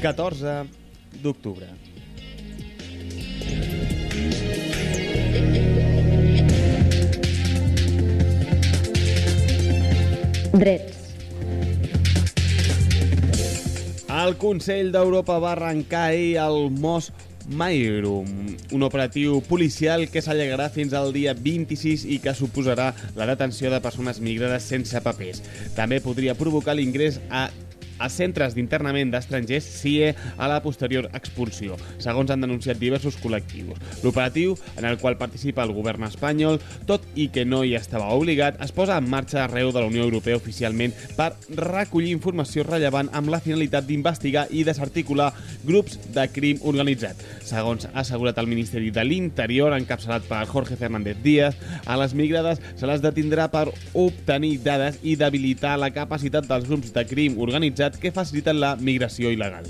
14 d'octubre. Drets. El Consell d'Europa va arrencar ahir el Mos Mairum, un operatiu policial que s'allegarà fins al dia 26 i que suposarà la detenció de persones migrades sense papers. També podria provocar l'ingrés a a centres d'internament d'estrangers CIE a la posterior expulsió, segons han denunciat diversos col·lectius. L'operatiu, en el qual participa el govern espanyol, tot i que no hi estava obligat, es posa en marxa arreu de la Unió Europea oficialment per recollir informació rellevant amb la finalitat d'investigar i desarticular grups de crim organitzat. Segons ha assegurat el Ministeri de l'Interior, encapçalat per Jorge Fernández Díaz, a les migrades se les detindrà per obtenir dades i debilitar la capacitat dels grups de crim organitzat que faciliten la migració il·legal.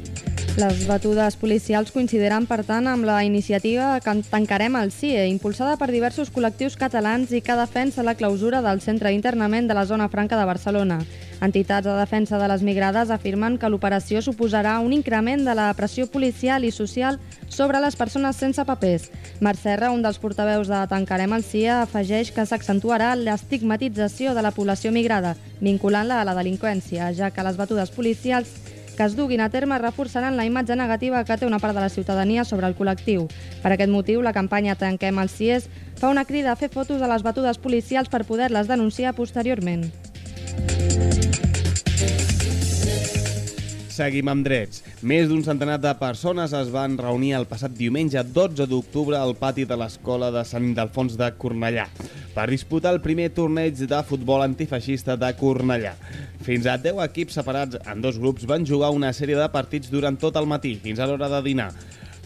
Les batudes policials coincideren, per tant, amb la iniciativa que Tancarem el CIE, impulsada per diversos col·lectius catalans i que defensa la clausura del centre d'internament de la zona franca de Barcelona. Entitats de defensa de les migrades afirmen que l'operació suposarà un increment de la pressió policial i social sobre les persones sense papers. Marc Serra, un dels portaveus de Tancarem el CIE, afegeix que s'accentuarà l'estigmatització de la població migrada, vinculant-la a la delinqüència, ja que les batudes policials que es duguin a terme reforçaran la imatge negativa que té una part de la ciutadania sobre el col·lectiu. Per aquest motiu, la campanya Tanquem els CIES fa una crida a fer fotos de les batudes policials per poder-les denunciar posteriorment. Seguim amb drets. Més d'un centenar de persones es van reunir el passat diumenge 12 d'octubre al pati de l'escola de Sant Ildefons de Cornellà per disputar el primer torneig de futbol antifeixista de Cornellà. Fins a 10 equips separats en dos grups van jugar una sèrie de partits durant tot el matí, fins a l'hora de dinar.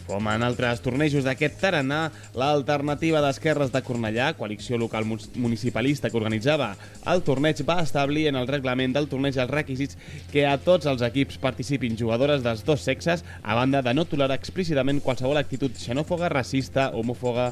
Com en altres tornejos d'aquest tarannà, l'alternativa d'Esquerres de Cornellà, coalició local municipalista que organitzava el torneig, va establir en el reglament del torneig els requisits que a tots els equips participin jugadores dels dos sexes, a banda de no tolerar explícitament qualsevol actitud xenòfoga, racista, homòfoga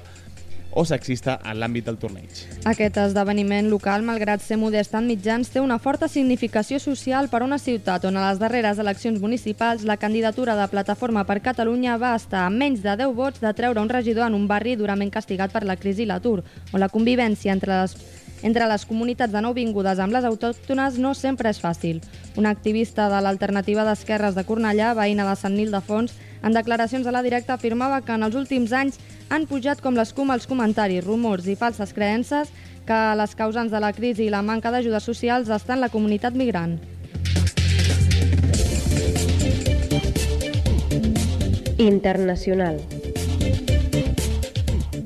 o sexista en l'àmbit del torneig. Aquest esdeveniment local, malgrat ser modest en mitjans, té una forta significació social per a una ciutat on a les darreres eleccions municipals la candidatura de Plataforma per Catalunya va estar a menys de 10 vots de treure un regidor en un barri durament castigat per la crisi i l'atur, on la convivència entre les entre les comunitats de nouvingudes amb les autòctones no sempre és fàcil. Una activista de l'alternativa d'esquerres de Cornellà, veïna de Sant Nil de Fons, en declaracions a la directa afirmava que en els últims anys han pujat com l'escuma els comentaris, rumors i falses creences que les causants de la crisi i la manca d'ajudes socials estan la comunitat migrant. Internacional.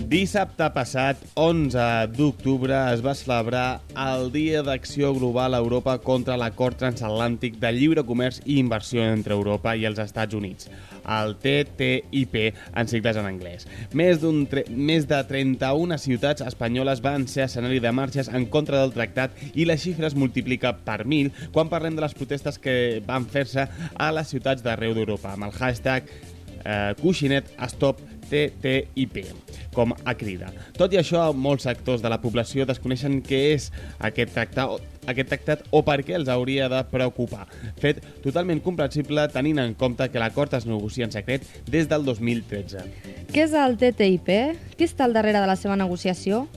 Dissabte passat, 11 d'octubre, es va celebrar el Dia d'Acció Global a Europa contra l'acord transatlàntic de lliure comerç i inversió entre Europa i els Estats Units, el TTIP en sigles en anglès. Més, més de 31 ciutats espanyoles van ser escenari de marxes en contra del tractat i la xifra es multiplica per mil quan parlem de les protestes que van fer-se a les ciutats d'arreu d'Europa, amb el hashtag eh, Cuixinet Stop TTIP, com a crida. Tot i això, molts sectors de la població desconeixen què és aquest tractat, aquest tractat o per què els hauria de preocupar. Fet totalment comprensible tenint en compte que l'acord es negocia en secret des del 2013. Què és el TTIP? Qui està al darrere de la seva negociació?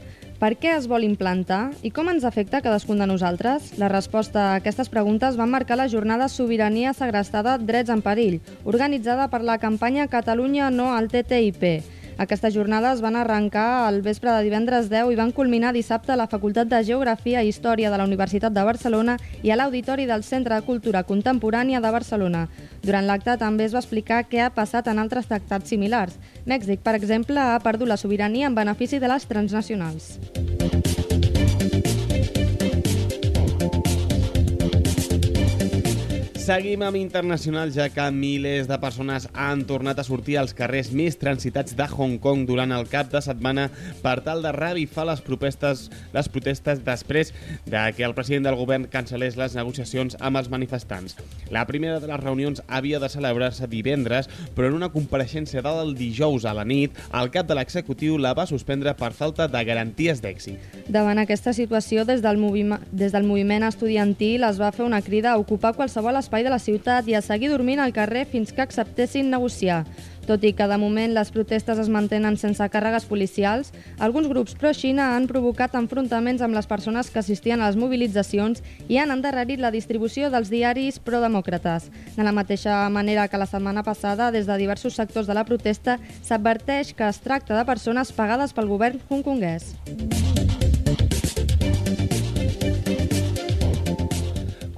Per què es vol implantar i com ens afecta cadascun de nosaltres? La resposta a aquestes preguntes van marcar la jornada Sobirania Segrestada Drets en Perill, organitzada per la campanya Catalunya no al TTIP. Aquestes jornades van arrencar al vespre de divendres 10 i van culminar dissabte a la Facultat de Geografia i Història de la Universitat de Barcelona i a l'Auditori del Centre de Cultura Contemporània de Barcelona. Durant l'acte també es va explicar què ha passat en altres tractats similars. Mèxic, per exemple, ha perdut la sobirania en benefici de les transnacionals. Seguim amb internacional, ja que milers de persones han tornat a sortir als carrers més transitats de Hong Kong durant el cap de setmana per tal de revifar les protestes, les protestes després de que el president del govern cancel·lés les negociacions amb els manifestants. La primera de les reunions havia de celebrar-se divendres, però en una compareixença del dijous a la nit, el cap de l'executiu la va suspendre per falta de garanties d'èxit. Davant aquesta situació, des del, moviment, des del moviment estudiantil es va fer una crida a ocupar qualsevol espai treball de la ciutat i a seguir dormint al carrer fins que acceptessin negociar. Tot i que de moment les protestes es mantenen sense càrregues policials, alguns grups pro-Xina han provocat enfrontaments amb les persones que assistien a les mobilitzacions i han endarrerit la distribució dels diaris pro-demòcrates. De la mateixa manera que la setmana passada, des de diversos sectors de la protesta, s'adverteix que es tracta de persones pagades pel govern hongkonguès.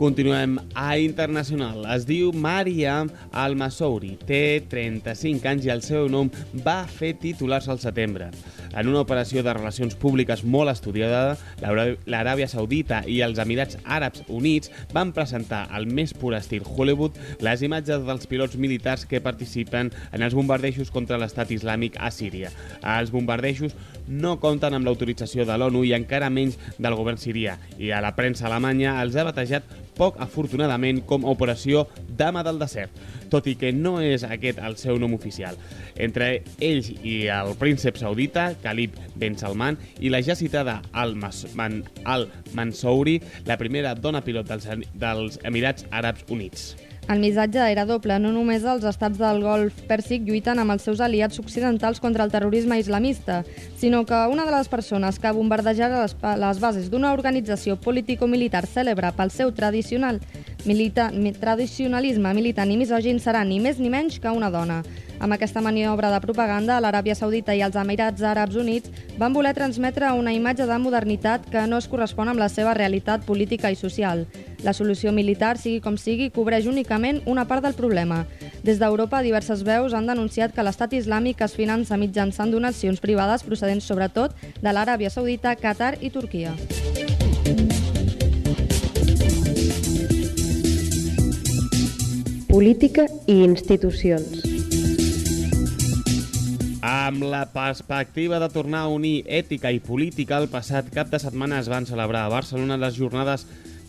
Continuem a internacional. Es diu Mariam Al-Masouri. Té 35 anys i el seu nom va fer titulars al setembre. En una operació de relacions públiques molt estudiada, l'Aràbia Saudita i els Emirats Àrabs Units van presentar al més pur estil Hollywood les imatges dels pilots militars que participen en els bombardejos contra l'estat islàmic a Síria. Els bombardejos no compten amb l'autorització de l'ONU i encara menys del govern sirià, i a la premsa alemanya els ha batejat poc afortunadament com a operació Dama del Desert, tot i que no és aquest el seu nom oficial. Entre ells i el príncep saudita, Khalid Ben Salman, i la ja citada Al-Mansouri, la primera dona pilot dels, dels Emirats Àrabs Units. El missatge era doble. No només els estats del Golf Pèrsic lluiten amb els seus aliats occidentals contra el terrorisme islamista, sinó que una de les persones que bombardejava les, les bases d'una organització político-militar cèlebre pel seu tradicional milita, tradicionalisme militant i misògin serà ni més ni menys que una dona. Amb aquesta maniobra de propaganda, l'Aràbia Saudita i els Emirats Àrabs Units van voler transmetre una imatge de modernitat que no es correspon amb la seva realitat política i social. La solució militar, sigui com sigui, cobreix únicament una part del problema. Des d'Europa, diverses veus han denunciat que l'estat islàmic es finança mitjançant donacions privades procedents sobretot de l'Aràbia Saudita, Qatar i Turquia. Política i institucions. Amb la perspectiva de tornar a unir ètica i política, el passat cap de setmana es van celebrar a Barcelona les jornades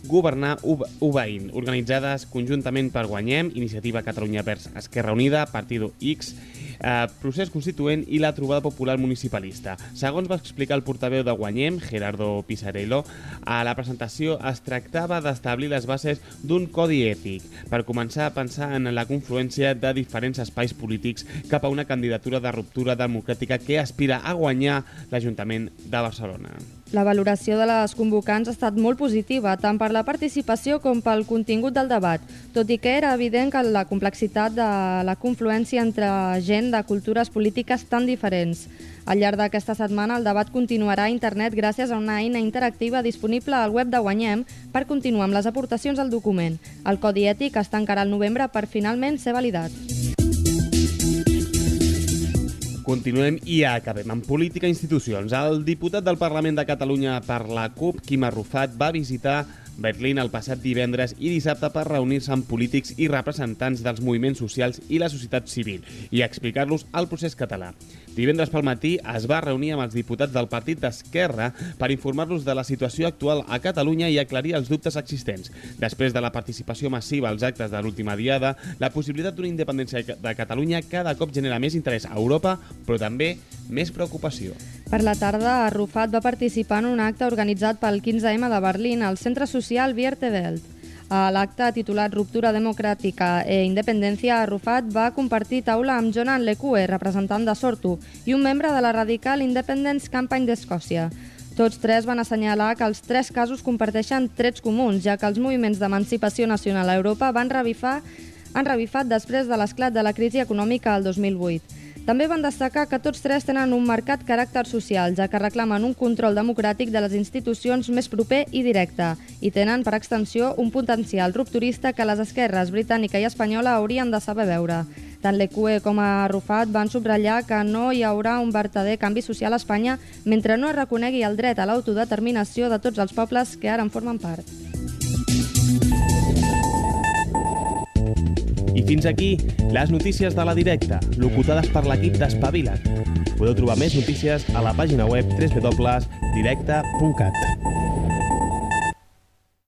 Governar Ubain, organitzades conjuntament per Guanyem, Iniciativa Catalunya Verds Esquerra Unida, Partido X, eh, Procés Constituent i la Trobada Popular Municipalista. Segons va explicar el portaveu de Guanyem, Gerardo Pisarello, a la presentació es tractava d'establir les bases d'un codi ètic per començar a pensar en la confluència de diferents espais polítics cap a una candidatura de ruptura democràtica que aspira a guanyar l'Ajuntament de Barcelona. La valoració de les convocants ha estat molt positiva, tant per la participació com pel contingut del debat, tot i que era evident que la complexitat de la confluència entre gent de cultures polítiques tan diferents. Al llarg d'aquesta setmana el debat continuarà a internet gràcies a una eina interactiva disponible al web de Guanyem per continuar amb les aportacions al document. El codi ètic es tancarà al novembre per finalment ser validat. Continuem i acabem amb política i institucions. El diputat del Parlament de Catalunya per la CUP, Quim Arrufat, va visitar Berlín el passat divendres i dissabte per reunir-se amb polítics i representants dels moviments socials i la societat civil i explicar-los el procés català. Divendres pel matí es va reunir amb els diputats del Partit d'Esquerra per informar-los de la situació actual a Catalunya i aclarir els dubtes existents. Després de la participació massiva als actes de l'última diada, la possibilitat d'una independència de Catalunya cada cop genera més interès a Europa, però també més preocupació. Per la tarda, Arrufat va participar en un acte organitzat pel 15M de Berlín al Centre Social Welt. A l'acte titulat Ruptura Democràtica e Independència, Arrufat va compartir taula amb Jonan Lekue, representant de Sortu, i un membre de la Radical Independence Campaign d'Escòcia. Tots tres van assenyalar que els tres casos comparteixen trets comuns, ja que els moviments d'emancipació nacional a Europa van revifar, han revifat després de l'esclat de la crisi econòmica al 2008. També van destacar que tots tres tenen un marcat caràcter social, ja que reclamen un control democràtic de les institucions més proper i directe, i tenen, per extensió, un potencial rupturista que les esquerres britànica i espanyola haurien de saber veure. Tant l'EQE com a Rufat van subratllar que no hi haurà un verdader canvi social a Espanya mentre no es reconegui el dret a l'autodeterminació de tots els pobles que ara en formen part. Fins aquí les notícies de la directa, locutades per l'equip d'Espavila't. Podeu trobar més notícies a la pàgina web www.directa.cat.